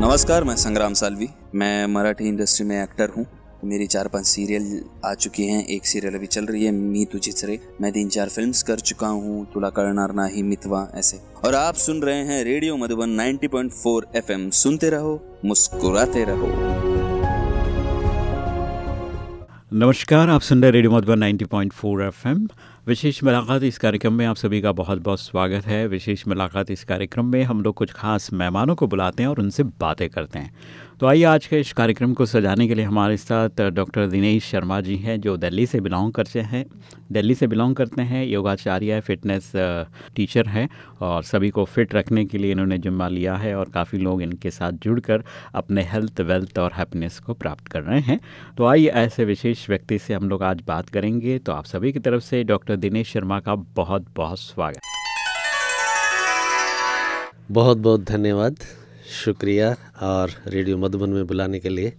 नमस्कार, मैं संग्राम सालवी। मैं मराठी इंडस्ट्री में एक्टर हूँ। मेरी चार पाँच सीरियल आ चुकी हैं। एक सीरियल अभी चल रही है, मी तू रे मैं तीन चार फिल्म्स कर चुका हूँ, तुला करणार नाही मितवा, ऐसे। और आप सुन रहे हैं रेडियो मधुबन 90.4 एफएम। सुनते रहो, मुस्कुराते रहो। नमस्कार, आप सुन रहे रेडियो मधुबन 90.4 एफएम। विशेष मुलाकात इस कार्यक्रम में आप सभी का बहुत बहुत स्वागत है। विशेष मुलाकात इस कार्यक्रम में हम लोग कुछ खास मेहमानों को बुलाते हैं और उनसे बातें करते हैं। तो आइए आज के इस कार्यक्रम को सजाने के लिए हमारे साथ डॉक्टर दिनेश शर्मा जी हैं, जो दिल्ली से बिलोंग करते हैं। दिल्ली से बिलोंग करते हैं, योगाचार्य, फिटनेस टीचर हैं और सभी को फिट रखने के लिए इन्होंने जिम्मा लिया है और काफ़ी लोग इनके साथ जुड़कर अपने हेल्थ, वेल्थ और हैप्पीनेस को प्राप्त कर रहे हैं। तो आइए ऐसे विशेष व्यक्ति से हम लोग आज बात करेंगे। तो आप सभी की तरफ़ से डॉक्टर दिनेश शर्मा का बहुत बहुत स्वागत। बहुत बहुत धन्यवाद। शुक्रिया और रेडियो मधुबन में बुलाने के लिए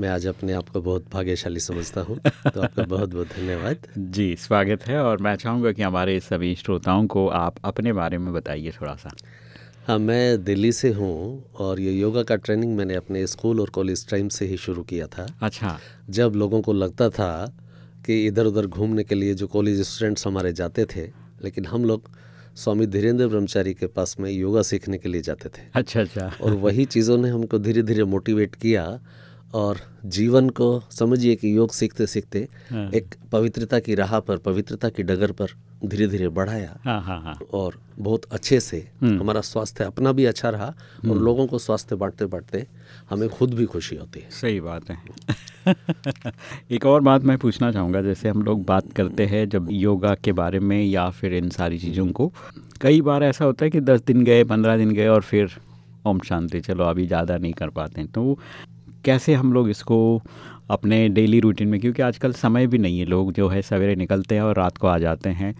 मैं आज अपने आप को बहुत भाग्यशाली समझता हूँ। तो आपका बहुत बहुत धन्यवाद। जी स्वागत है और मैं चाहूँगा कि हमारे सभी श्रोताओं को आप अपने बारे में बताइए थोड़ा सा हाँ मैं दिल्ली से हूँ और ये योगा का ट्रेनिंग मैंने अपने स्कूल और कॉलेज टाइम से ही शुरू किया था। अच्छा। जब लोगों को लगता था कि इधर उधर घूमने के लिए जो कॉलेज स्टूडेंट्स हमारे जाते थे लेकिन हम लोग स्वामी धीरेन्द्र ब्रह्मचारी के पास में योगा सीखने के लिए जाते थे अच्छा अच्छा और वही चीज़ों ने हमको धीरे धीरे मोटिवेट किया और जीवन को समझिए कि योग सीखते सीखते हाँ। एक पवित्रता की राह पर पवित्रता की डगर पर धीरे धीरे बढ़ाया। हाँ हाँ हाँ। और बहुत अच्छे से हम्म। हमारा स्वास्थ्य अपना भी अच्छा रहा और लोगों को स्वास्थ्य बांटते बांटते हमें खुद भी खुशी होती है। सही बात है। एक और बात मैं पूछना चाहूँगा जैसे हम लोग बात करते हैं जब योगा के बारे में या फिर इन सारी चीज़ों को कई बार ऐसा होता है कि दस दिन गए पंद्रह दिन गए और फिर ओम शांति चलो अभी ज़्यादा नहीं कर पाते तो कैसे हम लोग इसको अपने डेली रूटीन में क्योंकि आजकल समय भी नहीं है। लोग जो है सवेरे निकलते हैं और रात को आ जाते हैं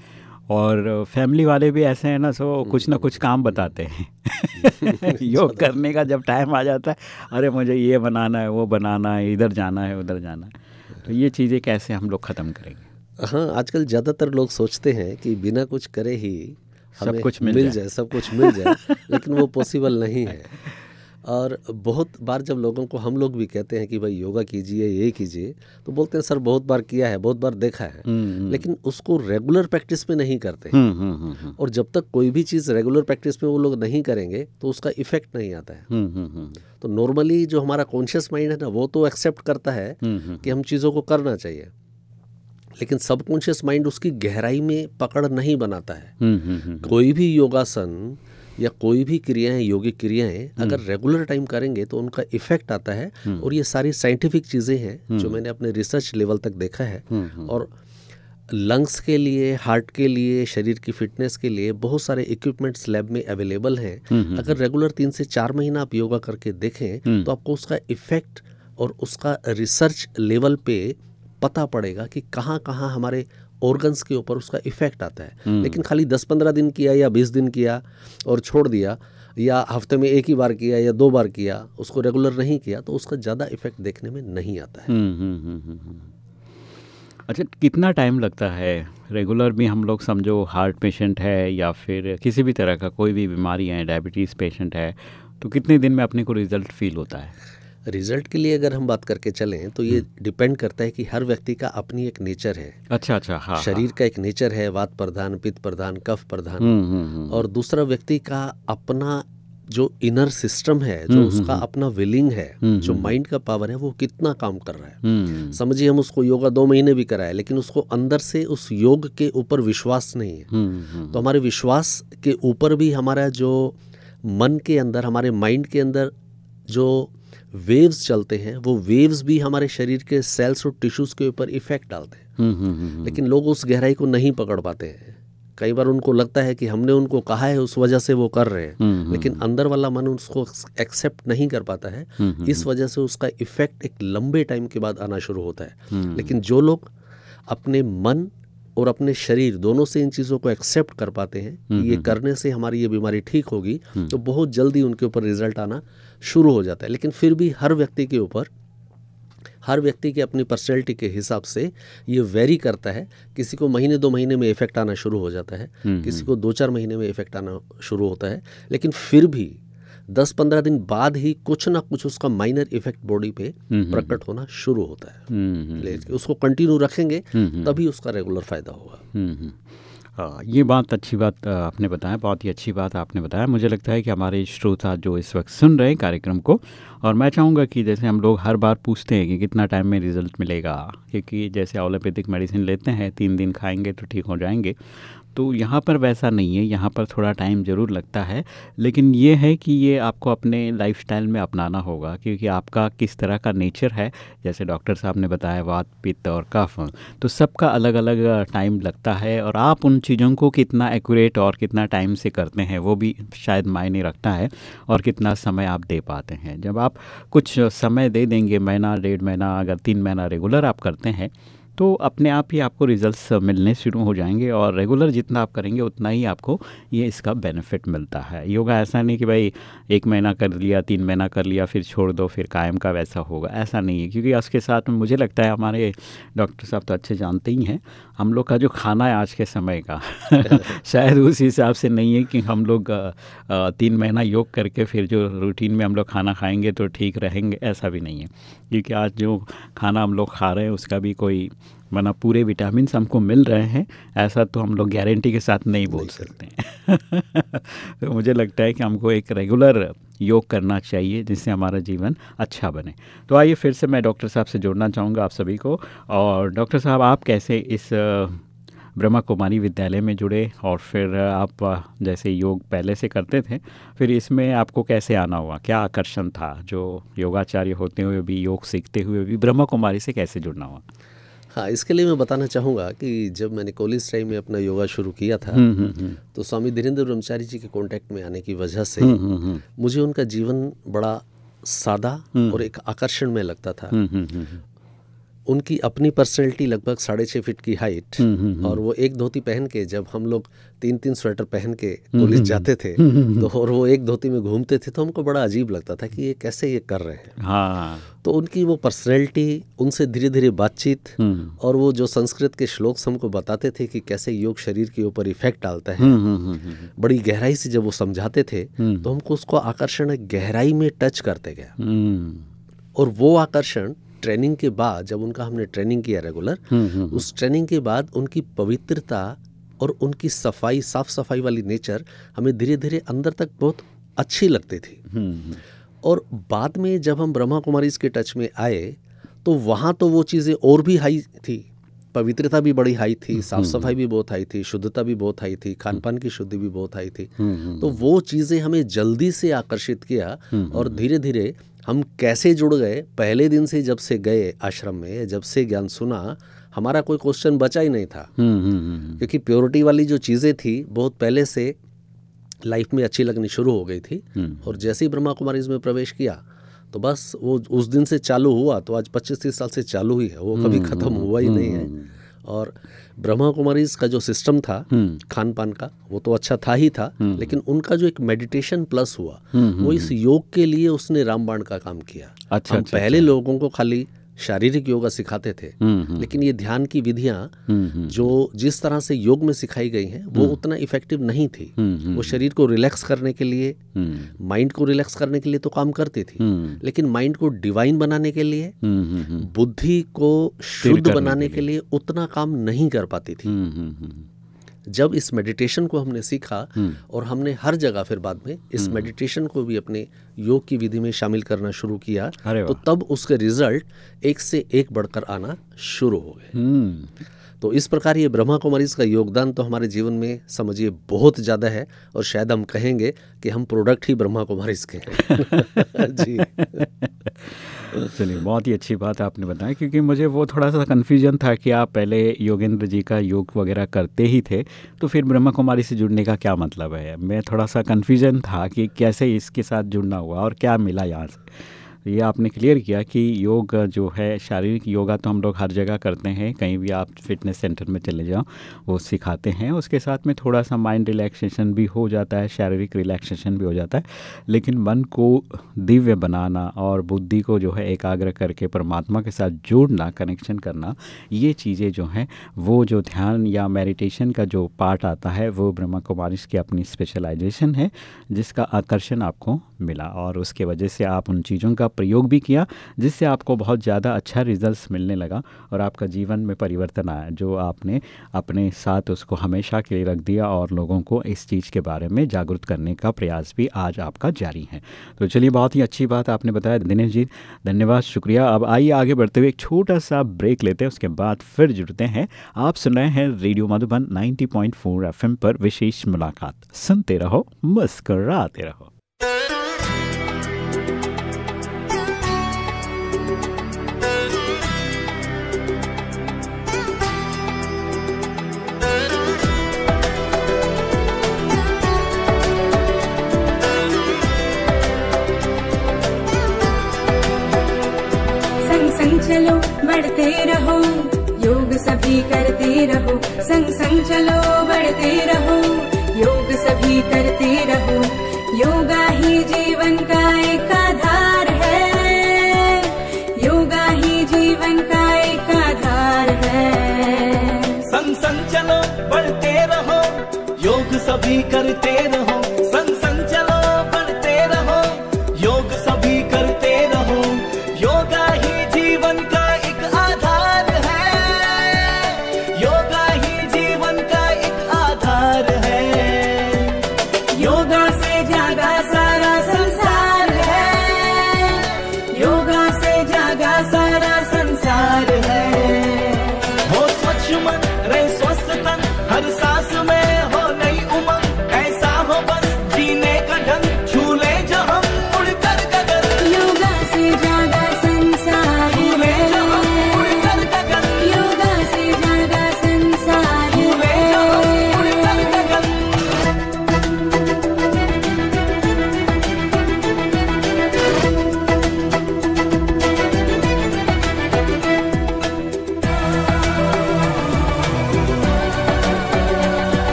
और फैमिली वाले भी ऐसे हैं ना सो कुछ ना कुछ काम बताते हैं। योग करने का जब टाइम आ जाता है अरे मुझे ये बनाना है वो बनाना है इधर जाना है उधर जाना है। तो ये चीज़ें कैसे हम लोग ख़त्म करेंगे? हाँ आजकल ज़्यादातर लोग सोचते हैं कि बिना कुछ करे ही सब कुछ मिल मिल जाए। जाए सब कुछ मिल जाए लेकिन वो पॉसिबल नहीं है। और बहुत बार जब लोगों को हम लोग भी कहते हैं कि भाई योगा कीजिए ये कीजिए तो बोलते हैं सर बहुत बार किया है बहुत बार देखा है। हम्म, लेकिन उसको रेगुलर प्रैक्टिस में नहीं करते। हम्म हम्म हम्म हम्म, और जब तक कोई भी चीज़ रेगुलर प्रैक्टिस में वो लोग नहीं करेंगे तो उसका इफ़ेक्ट नहीं आता है। हम्म हम्म हम्म। तो नॉर्मली जो हमारा कॉन्शियस माइंड है ना वो तो एक्सेप्ट करता है हम्म, हम्म, कि हम चीज़ों को करना चाहिए। लेकिन सबकॉन्शियस माइंड उसकी गहराई में पकड़ नहीं बनाता है। हम्म, हम्म, हम्म, कोई भी योगासन या कोई भी क्रियाएँ योगिक क्रियाएँ अगर रेगुलर टाइम करेंगे तो उनका इफ़ेक्ट आता है और ये सारी साइंटिफिक चीज़ें हैं जो मैंने अपने रिसर्च लेवल तक देखा है। और लंग्स के लिए हार्ट के लिए शरीर की फिटनेस के लिए बहुत सारे इक्विपमेंट्स लैब में अवेलेबल हैं। अगर रेगुलर तीन से चार महीना आप योगा करके देखें तो आपको उसका इफ़ेक्ट और उसका रिसर्च लेवल पे पता पड़ेगा कि कहाँ कहाँ हमारे ऑर्गन्स के ऊपर उसका इफ़ेक्ट आता है। लेकिन खाली दस पंद्रह दिन किया या बीस दिन किया और छोड़ दिया या हफ़्ते में एक ही बार किया या दो बार किया उसको रेगुलर नहीं किया तो उसका ज़्यादा इफ़ेक्ट देखने में नहीं आता है। हम्म, हम्म, हम्म, हम्म, हम्म। अच्छा कितना टाइम लगता है? रेगुलर भी हम लोग समझो हार्ट पेशेंट है या फिर किसी भी तरह का कोई भी बीमारी है डायबिटीज़ पेशेंट है तो कितने दिन में अपने को रिज़ल्ट फील होता है? रिज़ल्ट के लिए अगर हम बात करके चलें तो ये डिपेंड करता है कि हर व्यक्ति का अपनी एक नेचर है। अच्छा अच्छा हाँ शरीर का एक नेचर है वात प्रधान पित्त प्रधान कफ प्रधान। हम्म, हम्म, हम्म, और दूसरा व्यक्ति का अपना जो इनर सिस्टम है जो उसका अपना विलिंग है जो माइंड का पावर है वो कितना काम कर रहा है। हम्म, समझिए हम उसको योगा दो महीने भी कराए लेकिन उसको अंदर से उस योग के ऊपर विश्वास नहीं है। हम्म, हम्म, तो हमारे विश्वास के ऊपर भी हमारा जो मन के अंदर हमारे माइंड के अंदर जो वेव्स चलते हैं वो वेव्स भी हमारे शरीर के सेल्स और टिश्यूज के ऊपर इफ़ेक्ट डालते हैं। हम्म, हम्म, हम्म, लेकिन लोग उस गहराई को नहीं पकड़ पाते हैं। कई बार उनको लगता है कि हमने उनको कहा है उस वजह से वो कर रहे हैं। लेकिन अंदर वाला मन उसको एक्सेप्ट नहीं कर पाता है। इस वजह से उसका इफ़ेक्ट एक लंबे टाइम के बाद आना शुरू होता है। लेकिन जो लोग अपने मन और अपने शरीर दोनों से इन चीज़ों को एक्सेप्ट कर पाते हैं कि ये करने से हमारी ये बीमारी ठीक होगी तो बहुत जल्दी उनके ऊपर रिज़ल्ट आना शुरू हो जाता है। लेकिन फिर भी हर व्यक्ति के ऊपर हर व्यक्ति की अपनी पर्सनैलिटी के हिसाब से ये वेरी करता है। किसी को महीने दो महीने में इफ़ेक्ट आना शुरू हो जाता है किसी को दो चार महीने में इफ़ेक्ट आना शुरू होता है। लेकिन फिर भी दस पंद्रह दिन बाद ही कुछ ना कुछ उसका माइनर इफ़ेक्ट बॉडी पे प्रकट होना शुरू होता है। लेकिन उसको कंटिन्यू रखेंगे तभी उसका रेगुलर फ़ायदा होगा। हाँ, ये बात अच्छी बात आपने बताया बहुत ही अच्छी बात आपने बताया। मुझे लगता है कि हमारे श्रोता जो इस वक्त सुन रहे हैं कार्यक्रम को और मैं चाहूँगा कि जैसे हम लोग हर बार पूछते हैं कि कितना टाइम में रिज़ल्ट मिलेगा क्योंकि जैसे ओलोपैथिक मेडिसिन लेते हैं तीन दिन खाएँगे तो ठीक हो जाएँगे। तो यहाँ पर वैसा नहीं है, यहाँ पर थोड़ा टाइम ज़रूर लगता है, लेकिन ये है कि ये आपको अपने लाइफस्टाइल में अपनाना होगा, क्योंकि आपका किस तरह का नेचर है, जैसे डॉक्टर साहब ने बताया, वात, पित्त और कफ तो सबका अलग अलग टाइम लगता है और आप उन चीज़ों को कितना एक्यूरेट और कितना टाइम से करते हैं, वो भी शायद मायने रखता है और कितना समय आप दे पाते हैं। जब आप कुछ समय दे देंगे, महीना, डेढ़ महीना, अगर तीन महीना रेगुलर आप करते हैं तो अपने आप ही आपको रिजल्ट्स मिलने शुरू हो जाएँगे और रेगुलर जितना आप करेंगे, उतना ही आपको ये इसका बेनिफिट मिलता है। योगा ऐसा नहीं कि भाई एक महीना कर लिया, तीन महीना कर लिया, फिर छोड़ दो, फिर कायम का वैसा होगा। ऐसा नहीं है, क्योंकि उसके साथ में मुझे लगता है हमारे डॉक्टर साहब तो अच्छे जानते ही हैं। हम लोग का जो खाना है आज के समय का, शायद उस हिसाब से नहीं है कि हम लोग तीन महीना योग करके फिर जो रूटीन में हम लोग खाना खाएँगे तो ठीक रहेंगे, ऐसा भी नहीं है। क्योंकि आज जो खाना हम लोग खा रहे हैं, उसका भी कोई माना पूरे विटामिन हमको मिल रहे हैं ऐसा तो हम लोग गारंटी के साथ नहीं बोल सकते तो मुझे लगता है कि हमको एक रेगुलर योग करना चाहिए जिससे हमारा जीवन अच्छा बने। तो आइए फिर से मैं डॉक्टर साहब से जोड़ना चाहूँगा आप सभी को। और डॉक्टर साहब आप कैसे इस ब्रह्मा कुमारी विद्यालय में जुड़े? और फिर आप जैसे योग पहले से करते थे फिर इसमें आपको कैसे आना हुआ? क्या आकर्षण था? जो योगाचार्य होते हुए भी योग सीखते हुए भी ब्रह्मा कुमारी से कैसे जुड़ना हुआ? हाँ इसके लिए मैं बताना चाहूँगा कि जब मैंने कॉलेज टाइम में अपना योगा शुरू किया था हम्म, हम्म, हम्म। तो स्वामी धीरेन्द्र ब्रह्मचारी जी के कांटेक्ट में आने की वजह से मुझे उनका जीवन बड़ा सादा और एक आकर्षण में लगता था। उनकी अपनी पर्सनैलिटी लगभग साढ़े छः फीट की हाइट हम्म, हम्म, हम्म। और वो एक धोती पहन के जब हम लोग तीन तीन स्वेटर पहन के कॉलेज जाते थे तो और वो एक धोती में घूमते थे तो हमको बड़ा अजीब लगता था कि ये कैसे ये कर रहे हैं। हाँ। तो उनकी वो पर्सनैलिटी उनसे धीरे धीरे बातचीत और वो जो संस्कृत के श्लोक हमको बताते थे कि कैसे योग शरीर के ऊपर इफ़ेक्ट डालता है बड़ी गहराई से जब वो समझाते थे तो हमको उसको आकर्षण गहराई में टच करते गया। और वो आकर्षण ट्रेनिंग के बाद जब उनका हमने ट्रेनिंग किया रेगुलर हम्म, हम्म, हम्म। उस ट्रेनिंग के बाद उनकी पवित्रता और उनकी सफ़ाई साफ़ सफ़ाई वाली नेचर हमें धीरे धीरे अंदर तक बहुत अच्छी लगती थी। और बाद में जब हम ब्रह्मा कुमारी के टच में आए तो वहाँ तो वो चीज़ें और भी हाई थी। पवित्रता भी बड़ी हाई थी साफ़ सफ़ाई भी बहुत हाई थी शुद्धता भी बहुत हाई थी खान पान की शुद्धि भी बहुत हाई थी। तो वो चीज़ें हमें जल्दी से आकर्षित किया और धीरे धीरे हम कैसे जुड़ गए पहले दिन से जब से गए आश्रम में जब से ज्ञान सुना हमारा कोई क्वेश्चन बचा ही नहीं था। हम्म, हम्म, हम्म, क्योंकि प्योरिटी वाली जो चीज़ें थी बहुत पहले से लाइफ में अच्छी लगनी शुरू हो गई थी और जैसे ही ब्रह्मा कुमारी इसमें प्रवेश किया तो बस वो उस दिन से चालू हुआ तो आज पच्चीस तीस साल से चालू ही है वो कभी ख़त्म हुआ ही नहीं है और ब्रह्मा कुमारी का जो सिस्टम था हम्म। खान पान का वो तो अच्छा था ही था हम्म। लेकिन उनका जो एक मेडिटेशन प्लस हुआ हम्म, वो इस योग के लिए उसने रामबाण का काम किया अच्छा, हम अच्छा, पहले अच्छा। लोगों को खाली शारीरिक योगा सिखाते थे हम्म, हम्म। लेकिन ये ध्यान की विधियाँ हम्म, जो जिस तरह से योग में सिखाई गई हैं वो उतना इफ़ेक्टिव नहीं थी। वो शरीर को रिलैक्स करने के लिए माइंड को रिलैक्स करने के लिए तो काम करती थी लेकिन माइंड को डिवाइन बनाने के लिए बुद्धि को शुद्ध बनाने के लिए। उतना काम नहीं कर पाती थी। जब इस मेडिटेशन को हमने सीखा हम्म। और हमने हर जगह फिर बाद में इस मेडिटेशन हम्म। को भी अपने योग की विधि में शामिल करना शुरू किया तो तब उसके रिज़ल्ट एक से एक बढ़कर आना शुरू हो गए हम्म। तो इस प्रकार ये ब्रह्मा कुमारी का योगदान तो हमारे जीवन में समझिए बहुत ज़्यादा है और शायद हम कहेंगे कि हम प्रोडक्ट ही ब्रह्मा कुमारी के हैं। जी। चलिए, बहुत ही अच्छी बात आपने बताया क्योंकि मुझे वो थोड़ा सा कन्फ्यूज़न था कि आप पहले योगेंद्र जी का योग वगैरह करते ही थे तो फिर ब्रह्मा कुमारी से जुड़ने का क्या मतलब है? मैं थोड़ा सा कन्फ्यूज़न था कि कैसे इसके साथ जुड़ना हुआ और क्या मिला यहाँ से। ये आपने क्लियर किया कि योग जो है, शारीरिक योगा तो हम लोग हर जगह करते हैं, कहीं भी आप फिटनेस सेंटर में चले जाओ, वो सिखाते हैं। उसके साथ में थोड़ा सा माइंड रिलैक्सेशन भी हो जाता है, शारीरिक रिलैक्सेशन भी हो जाता है, लेकिन मन को दिव्य बनाना और बुद्धि को जो है एकाग्र करके, परमात्मा के साथ जोड़ना कनेक्शन करना, ये चीज़ें जो हैं, वो जो ध्यान या मेडिटेशन का जो पार्ट आता है, वो ब्रह्मा कुमारी की अपनी स्पेशलाइजेशन है, जिसका आकर्षण आपको मिला और उसके वजह से आप उन चीज़ों का प्रयोग भी किया, जिससे आपको बहुत ज़्यादा अच्छा रिजल्ट्स मिलने लगा और आपका जीवन में परिवर्तन आया, जो आपने अपने साथ उसको हमेशा के लिए रख दिया और लोगों को इस चीज़ के बारे में जागरूक करने का प्रयास भी आज आपका जारी है। तो चलिए, बहुत ही अच्छी बात आपने बताया दिनेश जी, धन्यवाद, शुक्रिया। अब आइए आगे बढ़ते हुए एक छोटा सा ब्रेक लेते हैं, उसके बाद फिर जुड़ते हैं। आप सुन रहे हैं रेडियो मधुबन 90.4 एफएम पर विशेष मुलाकात। सुनते रहो, मुस्कराते रहो। चलो, बढ़ते रहो। योग सभी करते रहो। संग संग चलो, बढ़ते रहो। योग सभी करते रहो। योगा ही जीवन का एक आधार है। योगा ही जीवन का एक आधार है। संग संग चलो, बढ़ते रहो। योग सभी करते रहो।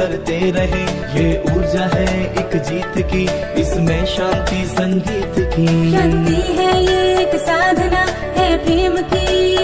करते रहे। ये ऊर्जा है एक जीत की, इसमें शांति संगीत की। शक्ति है ये एक साधना है प्रेम की।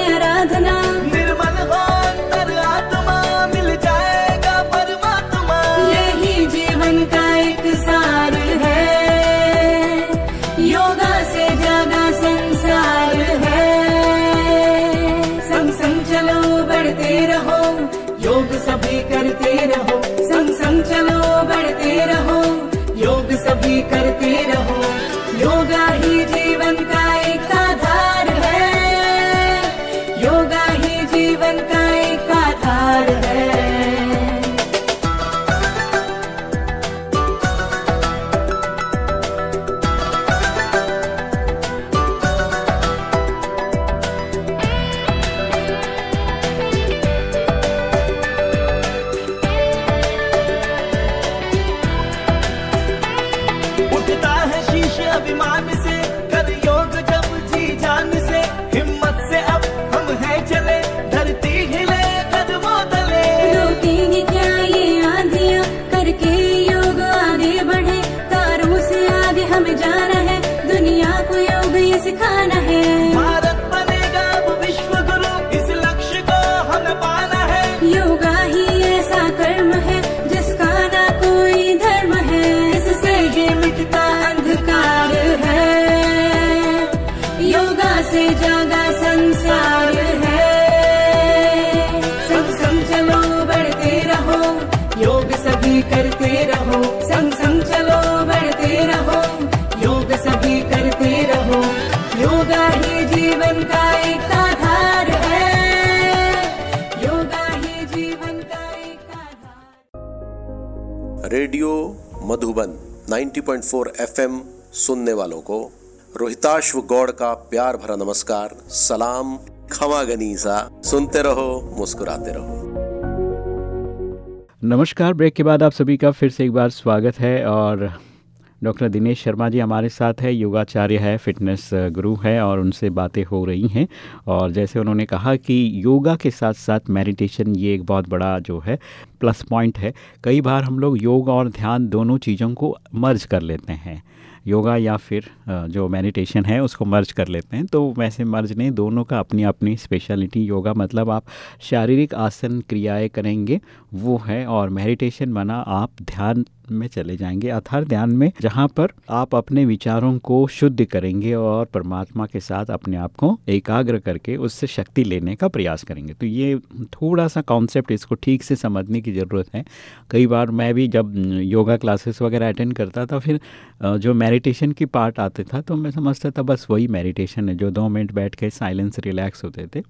रेडियो मधुबन 90.4 एफएम सुनने वालों को रोहिताश्व गौड़ का प्यार भरा नमस्कार, सलाम खमा गनीसा, सुनते रहो, मुस्कुराते रहो। नमस्कार, ब्रेक के बाद आप सभी का फिर से एक बार स्वागत है और डॉक्टर दिनेश शर्मा जी हमारे साथ है, योगाचार्य है, फिटनेस गुरु है और उनसे बातें हो रही हैं। और जैसे उन्होंने कहा कि योगा के साथ साथ मेडिटेशन ये एक बहुत बड़ा जो है, प्लस पॉइंट है। कई बार हम लोग योग और ध्यान दोनों चीज़ों को मर्ज कर लेते हैं। योगा या फिर जो मेडिटेशन है उसको मर्ज कर लेते हैं। तो वैसे मर्ज नहीं, दोनों का अपनी अपनी स्पेशलिटी योगा मतलब आप शारीरिक आसन क्रियाएँ करेंगे, वो है। और मेडिटेशन बना आप ध्यान में चले जाएँगे। अथार ध्यान में जहाँ पर आप अपने विचारों को शुद्ध करेंगे और परमात्मा के साथ अपने आप को एकाग्र करके उससे शक्ति लेने का प्रयास करेंगे। तो ये थोड़ा सा कॉन्सेप्ट इसको ठीक से समझने की ज़रूरत है। कई बार मैं भी जब योगा क्लासेस वगैरह अटेंड करता था, फिर जो मेडिटेशन की पार्ट आते था तो मैं समझता था बस वही मेडिटेशन है, जो दो मिनट बैठ के साइलेंस रिलैक्स होते थे।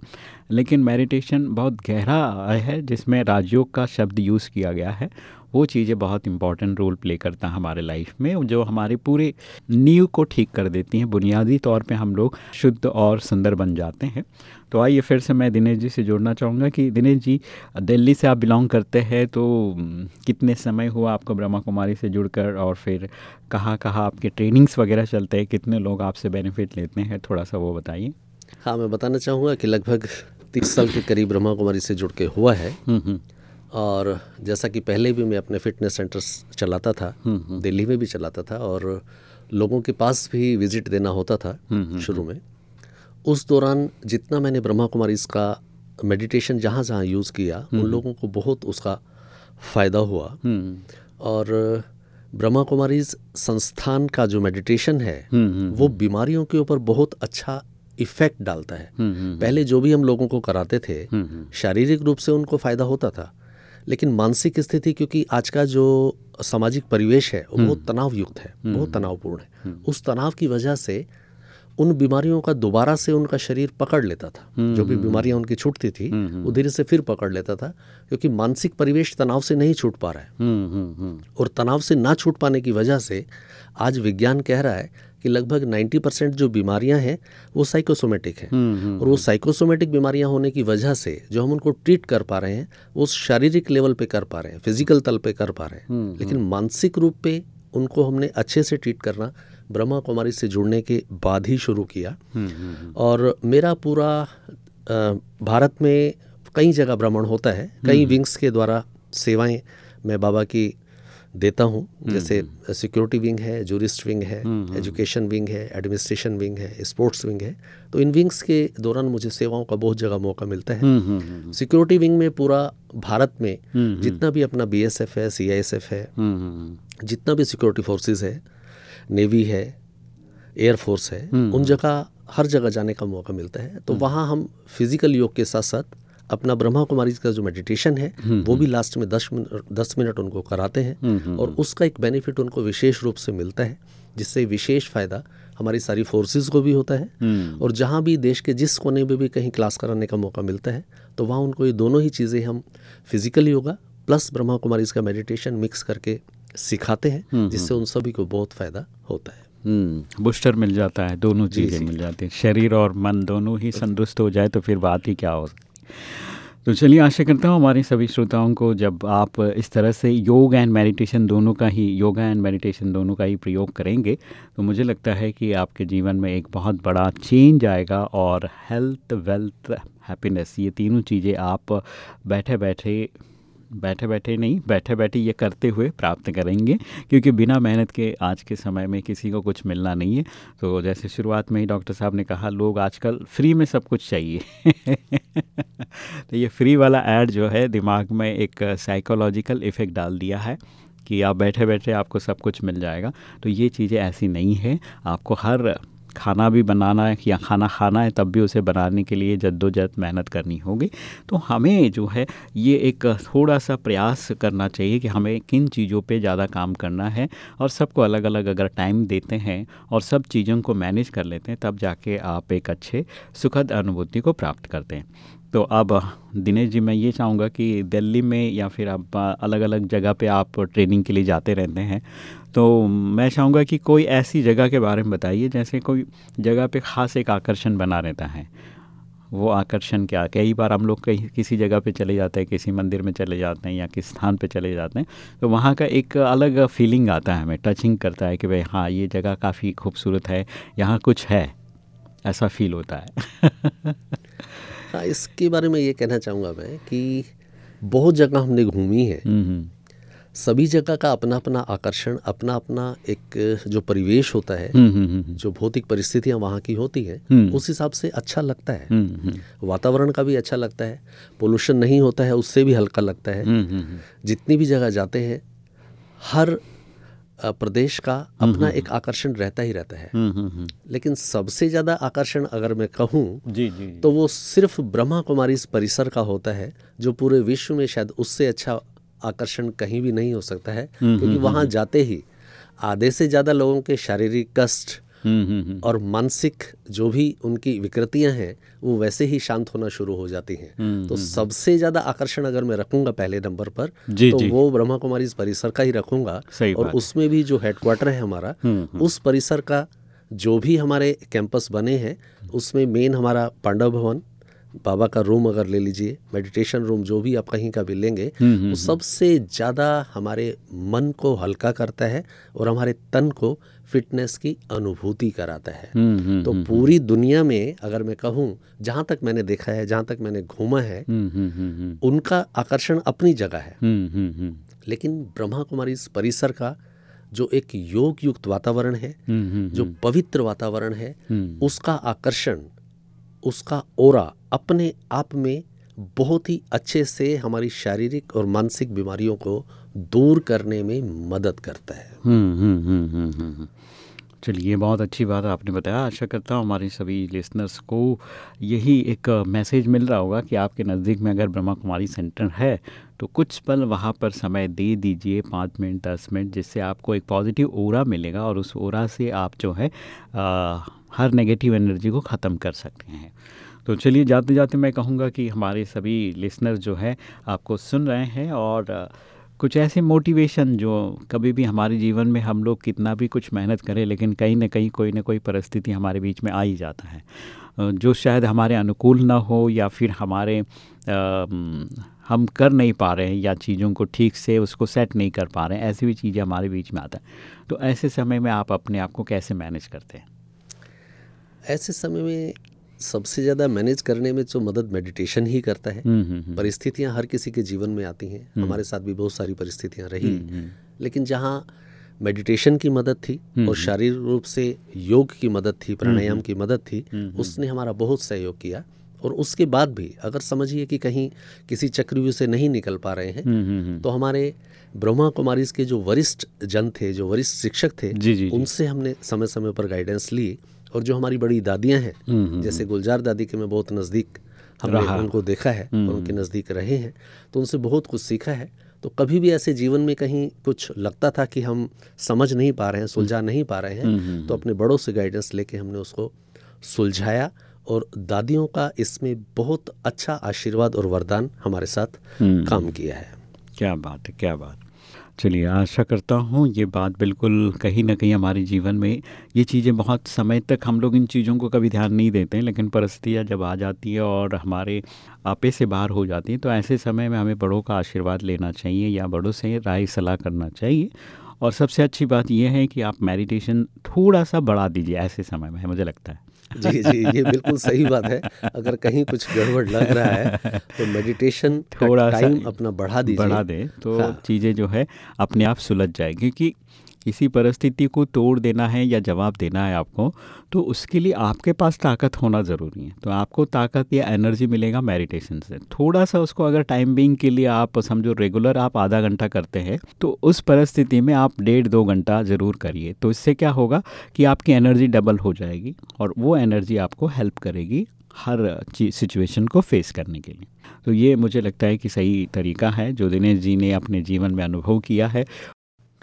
लेकिन मेडिटेशन बहुत गहरा है, जिसमें राजयोग का शब्द यूज़ किया गया है। वो चीज़ें बहुत इंपॉर्टेंट रोल प्ले करता है हमारे लाइफ में जो हमारे पूरे नींव को ठीक कर देती हैं। बुनियादी तौर पे हम लोग शुद्ध और सुंदर बन जाते हैं। तो आइए फिर से मैं दिनेश जी से जोड़ना चाहूँगा कि दिनेश जी दिल्ली से आप बिलोंग करते हैं तो कितने समय हुआ आपको ब्रह्मा कुमारी से जुड़कर और फिर कहाँ कहाँ आपके ट्रेनिंग्स वगैरह चलते हैं? कितने लोग आपसे बेनिफिट लेते हैं? थोड़ा सा वो बताइए। हाँ मैं बताना चाहूँगा कि लगभग तीस साल के करीब ब्रह्मा कुमारी से जुड़ के हुआ है। और जैसा कि पहले भी मैं अपने फिटनेस सेंटर्स चलाता था हम्म, हम्म। दिल्ली में भी चलाता था और लोगों के पास भी विज़िट देना होता था हम्म, शुरू में। उस दौरान जितना मैंने ब्रह्मा कुमारी इसका मेडिटेशन जहाँ जहाँ यूज़ किया उन लोगों को बहुत उसका फ़ायदा हुआ। और ब्रह्मा कुमारी संस्थान का जो मेडिटेशन है वो बीमारियों के ऊपर बहुत अच्छा इफ़ेक्ट डालता है। पहले जो भी हम लोगों को कराते थे शारीरिक रूप से उनको फ़ायदा होता था लेकिन मानसिक स्थिति क्योंकि आज का जो सामाजिक परिवेश है वो बहुत हम्म। तनाव युक्त है बहुत हम्म। तनावपूर्ण है हम्म। उस तनाव की वजह से उन बीमारियों का दोबारा से उनका शरीर पकड़ लेता था जो भी बीमारियाँ उनकी छूटती थी वो धीरे से फिर पकड़ लेता था क्योंकि मानसिक परिवेश तनाव से नहीं छूट पा रहा है और तनाव से ना छूट पाने की वजह से आज विज्ञान कह रहा है कि लगभग 90 परसेंट जो बीमारियाँ हैं वो साइकोसोमेटिक हैं। हम्म, हम्म, और वो साइकोसोमेटिक हम्म। बीमारियाँ होने की वजह से जो हम उनको ट्रीट कर पा रहे हैं वो शारीरिक लेवल पे कर पा रहे हैं फ़िज़िकल तल पे कर पा रहे हैं। लेकिन मानसिक रूप पे उनको हमने अच्छे से ट्रीट करना ब्रह्मा कुमारी से जुड़ने के बाद ही शुरू किया। और मेरा पूरा भारत में कई जगह भ्रमण होता है कई विंग्स के द्वारा सेवाएँ मैं बाबा की देता हूँ। हम्म, जैसे सिक्योरिटी विंग है जूरिस्ट विंग है एजुकेशन विंग है एडमिनिस्ट्रेशन विंग है स्पोर्ट्स विंग है। तो इन विंग्स के दौरान मुझे सेवाओं का बहुत जगह मौका मिलता है। सिक्योरिटी हम्म, विंग हम्म, में पूरा भारत में जितना भी अपना बी एस है सी है जितना भी सिक्योरिटी फोर्सेज है नेवी है एयरफोर्स है उन जगह हर जगह जाने का मौका मिलता है। तो वहाँ हम फ़िज़िकल योग के साथ साथ अपना ब्रह्मा कुमारी का जो मेडिटेशन है हम्म, वो भी हम्म। लास्ट में दस मिनट दस मिनट उनको कराते हैं हम्म, और उसका एक बेनिफिट उनको विशेष रूप से मिलता है जिससे विशेष फ़ायदा हमारी सारी फोर्सेस को भी होता है और जहाँ भी देश के जिस कोने में भी कहीं क्लास कराने का मौका मिलता है तो वहाँ उनको ये दोनों ही चीज़ें हम फ़िज़िकल योगा प्लस ब्रह्मा कुमारी का मेडिटेशन मिक्स करके सिखाते हैं जिससे उन सभी को बहुत फ़ायदा होता है। बूस्टर मिल जाता है दोनों चीज़ें मिल जाती हैं। शरीर और मन दोनों ही संतुष्ट हो जाए तो फिर बात ही क्या हो तो चलिए, आशा करता हूँ हमारे सभी श्रोताओं को जब आप इस तरह से योग एंड मेडिटेशन दोनों का ही योगा एंड मेडिटेशन दोनों का ही प्रयोग करेंगे तो मुझे लगता है कि आपके जीवन में एक बहुत बड़ा चेंज आएगा और हेल्थ वेल्थ हैप्पीनेस ये तीनों चीज़ें आप बैठे बैठे बैठे बैठे नहीं बैठे बैठे ये करते हुए प्राप्त करेंगे, क्योंकि बिना मेहनत के आज के समय में किसी को कुछ मिलना नहीं है। तो जैसे शुरुआत में ही डॉक्टर साहब ने कहा, लोग आजकल फ्री में सब कुछ चाहिए। तो ये फ्री वाला ऐड जो है, दिमाग में एक साइकोलॉजिकल इफ़ेक्ट डाल दिया है कि आप बैठे बैठे आपको सब कुछ मिल जाएगा। तो ये चीज़ें ऐसी नहीं है। आपको हर खाना भी बनाना है या खाना खाना है, तब भी उसे बनाने के लिए जद्दोजहद मेहनत करनी होगी। तो हमें जो है, ये एक थोड़ा सा प्रयास करना चाहिए कि हमें किन चीज़ों पे ज़्यादा काम करना है और सबको अलग अलग अगर टाइम देते हैं और सब चीज़ों को मैनेज कर लेते हैं, तब जाके आप एक अच्छे, सुखद अनुभूति को प्राप्त करते हैं। तो अब दिनेश जी, मैं ये चाहूँगा कि दिल्ली में या फिर आप अलग अलग जगह पे आप ट्रेनिंग के लिए जाते रहते हैं। तो मैं चाहूँगा कि कोई ऐसी जगह के बारे में बताइए, जैसे कोई जगह पे ख़ास एक आकर्षण बना रहता है। वो आकर्षण क्या? कई बार हम लोग कहीं, किसी जगह पे चले जाते हैं, किसी मंदिर में चले जाते हैं या किस स्थान पे चले जाते हैं तो वहाँ का एक अलग फीलिंग आता है हमें टचिंग करता है कि भाई हाँ ये जगह काफ़ी खूबसूरत है, यहाँ कुछ है, ऐसा फील होता है। हाँ इसके बारे में ये कहना चाहूँगा मैं कि बहुत जगह हमने घूमी है। हम्म, हम्म, सभी जगह का अपना अपना आकर्षण अपना अपना एक जो परिवेश होता है हम्म, जो भौतिक परिस्थितियाँ वहाँ की होती हैं। उस हिसाब से अच्छा लगता है। वातावरण का भी अच्छा लगता है पोल्यूशन नहीं होता है उससे भी हल्का लगता है। जितनी भी जगह जाते हैं हर प्रदेश का अपना एक आकर्षण रहता ही रहता है। हम्म, हम्म, हम्म। लेकिन सबसे ज़्यादा आकर्षण अगर मैं कहूँ जी जी तो वो सिर्फ़ ब्रह्मा कुमारी इस परिसर का होता है जो पूरे विश्व में शायद उससे अच्छा आकर्षण कहीं भी नहीं हो सकता है क्योंकि वहाँ जाते ही आधे से ज़्यादा लोगों के शारीरिक कष्ट और मानसिक जो भी उनकी विकृतियाँ हैं वो वैसे ही शांत होना शुरू हो जाती हैं। तो सबसे ज़्यादा आकर्षण अगर मैं रखूँगा पहले नंबर पर जी, तो जी। वो ब्रह्मा कुमारी परिसर का ही रखूँगा और उसमें भी जो हेडक्वार्टर है हमारा उस परिसर का जो भी हमारे कैंपस बने हैं उसमें मेन हमारा पांडव भवन बाबा का रूम अगर ले लीजिए मेडिटेशन रूम जो भी आप कहीं का भी लेंगे वो सबसे ज़्यादा हमारे मन को हल्का करता है और हमारे तन को फिटनेस की अनुभूति कराता है। हम्म, हम्म, तो पूरी दुनिया में अगर मैं कहूँ जहाँ तक मैंने देखा है जहाँ तक मैंने घूमा है हम्म, हम्म, हम्म, हम्म, उनका आकर्षण अपनी जगह है। हम्म, हम्म, हम्म, लेकिन ब्रह्मा कुमारी इस परिसर का जो एक योग युक्त वातावरण है हम्म, हम्म, जो पवित्र वातावरण है हम्म। उसका आकर्षण उसका ओरा अपने आप में बहुत ही अच्छे से हमारी शारीरिक और मानसिक बीमारियों को दूर करने में मदद करता है। हम्म, हम्म, हम्म। चलिए बहुत अच्छी बात आपने बताया। आशा करता हूँ हमारे सभी लिसनर्स को यही एक मैसेज मिल रहा होगा कि आपके नज़दीक में अगर ब्रह्मा कुमारी सेंटर है तो कुछ पल वहाँ पर समय दे दीजिए पाँच मिनट दस मिनट जिससे आपको एक पॉजिटिव ओरा मिलेगा और उस ओरा से आप जो है आ, हर नेगेटिव एनर्जी को ख़त्म कर सकते हैं। तो चलिए जाते जाते मैं कहूँगा कि हमारे सभी लिसनर जो है आपको सुन रहे हैं और कुछ ऐसे मोटिवेशन जो कभी भी हमारे जीवन में हम लोग कितना भी कुछ मेहनत करें लेकिन कहीं ना कहीं कोई ना कोई परिस्थिति हमारे बीच में आ ही जाता है। जो शायद हमारे अनुकूल ना हो या फिर हमारे अ, हम कर नहीं पा रहे हैं या चीज़ों को ठीक से उसको सेट नहीं कर पा रहे हैं ऐसी भी चीज़ें हमारे बीच में आता है। तो ऐसे समय में आप अपने आप को कैसे मैनेज करते हैं? ऐसे समय में सबसे ज़्यादा मैनेज करने में जो मदद मेडिटेशन ही करता है हम्म, हम्म, हम्म। परिस्थितियाँ हर किसी के जीवन में आती हैं। हमारे साथ भी बहुत सारी परिस्थितियाँ रही। लेकिन जहाँ मेडिटेशन की मदद थी और शारीरिक रूप से योग की मदद थी प्राणायाम की मदद थी उसने हमारा बहुत सहयोग किया। और उसके बाद भी अगर समझिए कि कहीं किसी चक्रव्यूह से नहीं निकल पा रहे। हैं तो हमारे ब्रह्मा कुमारी के जो वरिष्ठ जन थे जो वरिष्ठ शिक्षक थे जी, जी। उनसे हमने समय समय पर गाइडेंस ली। और जो हमारी बड़ी दादियाँ हैं जैसे गुलजार दादी के मैं बहुत नज़दीक हमने उनको देखा है और उनके नज़दीक रहे हैं तो उनसे बहुत कुछ सीखा है। तो कभी भी ऐसे जीवन में कहीं कुछ लगता था कि हम समझ नहीं पा रहे हैं सुलझा नहीं पा रहे हैं तो अपने बड़ों से गाइडेंस लेके हमने उसको सुलझाया और दादियों का इसमें बहुत अच्छा आशीर्वाद और वरदान हमारे साथ काम किया है। क्या बात है क्या बात। चलिए, आशा करता हूँ ये बात बिल्कुल कहीं ना कहीं हमारे जीवन में ये चीज़ें बहुत समय तक हम लोग इन चीज़ों को कभी ध्यान नहीं देते हैं, लेकिन परिस्थितियाँ जब आ जाती है और हमारे आपे से बाहर हो जाती हैं तो ऐसे समय में हमें बड़ों का आशीर्वाद लेना चाहिए या बड़ों से राय सलाह करना चाहिए। और सबसे अच्छी बात यह है कि आप मेडिटेशन थोड़ा सा बढ़ा दीजिए ऐसे समय में मुझे लगता है। जी जी ये बिल्कुल सही बात है। अगर कहीं कुछ गड़बड़ लग रहा है तो मेडिटेशन थोड़ा सा टाइम अपना बढ़ा दीजिए। बढ़ा दे तो हाँ। चीज़ें जो है अपने आप सुलझ जाए क्योंकि किसी परिस्थिति को तोड़ देना है या जवाब देना है आपको तो उसके लिए आपके पास ताकत होना ज़रूरी है। तो आपको ताकत या एनर्जी मिलेगा मेडिटेशन से। थोड़ा सा उसको अगर टाइम बिंग के लिए आप समझो रेगुलर आप आधा घंटा करते हैं तो उस परिस्थिति में आप डेढ़ दो घंटा ज़रूर करिए। तो इससे क्या होगा कि आपकी एनर्जी डबल हो जाएगी और वो एनर्जी आपको हेल्प करेगी हर चीज़ सिचुएशन को फेस करने के लिए। तो ये मुझे लगता है कि सही तरीका है। जो दिनेश जी ने अपने जीवन में अनुभव किया है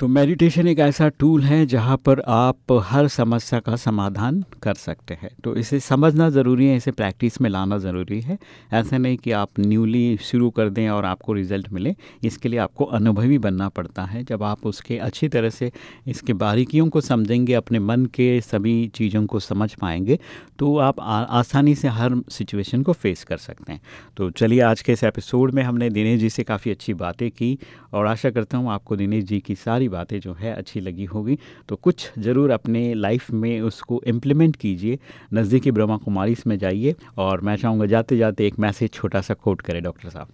तो मेडिटेशन एक ऐसा टूल है जहाँ पर आप हर समस्या का समाधान कर सकते हैं। तो इसे समझना ज़रूरी है इसे प्रैक्टिस में लाना ज़रूरी है। ऐसा नहीं कि आप न्यूली शुरू कर दें और आपको रिज़ल्ट मिले। इसके लिए आपको अनुभवी बनना पड़ता है। जब आप उसके अच्छी तरह से इसके बारीकियों को समझेंगे अपने मन के सभी चीज़ों को समझ पाएँगे तो आप आ, आसानी से हर सिचुएशन को फेस कर सकते हैं। तो चलिए आज के इस एपिसोड में हमने दिनेश जी से काफ़ी अच्छी बातें की और आशा करता हूँ आपको दिनेश जी की सारी बातें जो है अच्छी लगी होगी। तो कुछ ज़रूर अपने लाइफ में उसको इम्प्लीमेंट कीजिए। नज़दीकी ब्रह्मा कुमारी में जाइए और मैं चाहूँगा जाते जाते एक मैसेज छोटा सा कोट करें डॉक्टर साहब।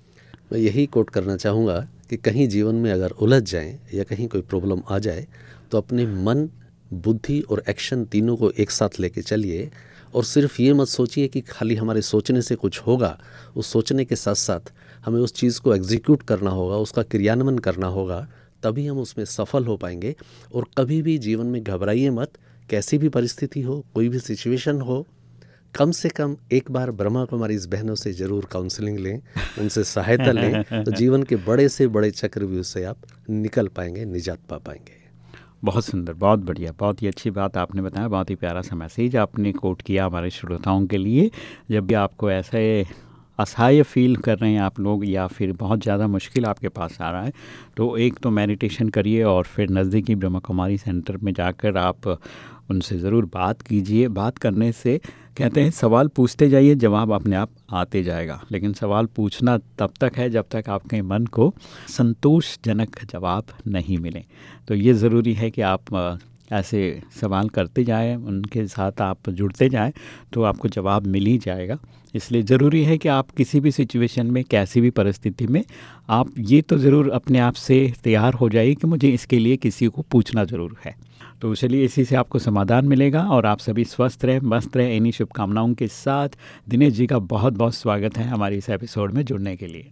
मैं यही कोट करना चाहूँगा कि कहीं जीवन में अगर उलझ जाएँ या कहीं कोई प्रॉब्लम आ जाए तो अपने मन, बुद्धि और एक्शन तीनों को एक साथ लेके चलिए और सिर्फ़ ये मत सोचिए कि खाली हमारे सोचने से कुछ होगा। उस सोचने के साथ साथ हमें उस चीज़ को एग्जीक्यूट करना होगा, उसका क्रियान्वयन करना होगा। तभी हम उसमें सफल हो पाएँगे। और कभी भी जीवन में घबराइए मत, कैसी भी परिस्थिति हो, कोई भी सिचुएशन हो, कम से कम एक बार ब्रह्मा कुमारी इस बहनों से ज़रूर काउंसलिंग लें, उनसे सहायता लें तो जीवन के बड़े से बड़े चक्रव्यूह से आप निकल पाएँगे, निजात पा पाएँगे। बहुत सुंदर, बहुत बढ़िया, बहुत ही अच्छी बात आपने बताया, बहुत ही प्यारा सा मैसेज आपने कोट किया हमारे श्रोताओं के लिए। जब भी आपको ऐसे असहाय फील कर रहे हैं आप लोग या फिर बहुत ज़्यादा मुश्किल आपके पास आ रहा है तो एक तो मेडिटेशन करिए और फिर नज़दीकी ब्रह्मा कुमारी सेंटर में जाकर आप उनसे ज़रूर बात कीजिए। बात करने से कहते हैं, सवाल पूछते जाइए, जवाब अपने आप आते जाएगा। लेकिन सवाल पूछना तब तक है जब तक आपके मन को संतोषजनक जवाब नहीं मिले। तो ये ज़रूरी है कि आप ऐसे सवाल करते जाएँ, उनके साथ आप जुड़ते जाएँ तो आपको जवाब मिल ही जाएगा। इसलिए ज़रूरी है कि आप किसी भी सिचुएशन में कैसी भी परिस्थिति में आप ये तो ज़रूर अपने आप से तैयार हो जाइए कि मुझे इसके लिए किसी को पूछना ज़रूर है। तो चलिए इसी से आपको समाधान मिलेगा और आप सभी स्वस्थ रहें मस्त रहें। इन्हीं शुभकामनाओं के साथ दिनेश जी का बहुत बहुत स्वागत है हमारे इस एपिसोड में जुड़ने के लिए।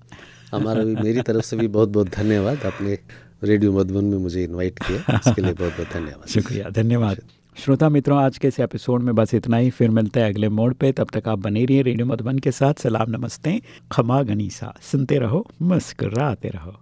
हमारा भी मेरी तरफ़ से भी बहुत बहुत धन्यवाद। आपने रेडियो मधुबन में मुझे इनवाइट किया इसके लिए बहुत बहुत धन्यवाद। शुक्रिया धन्यवाद। श्रोता मित्रों, आज के इस एपिसोड में बस इतना ही। फिर मिलते हैं अगले मोड पे। तब तक आप बने रहिए रेडियो मधुबन के साथ। सलाम, नमस्ते। खमा गनीसा। सुनते रहो, मुस्कराते रहो।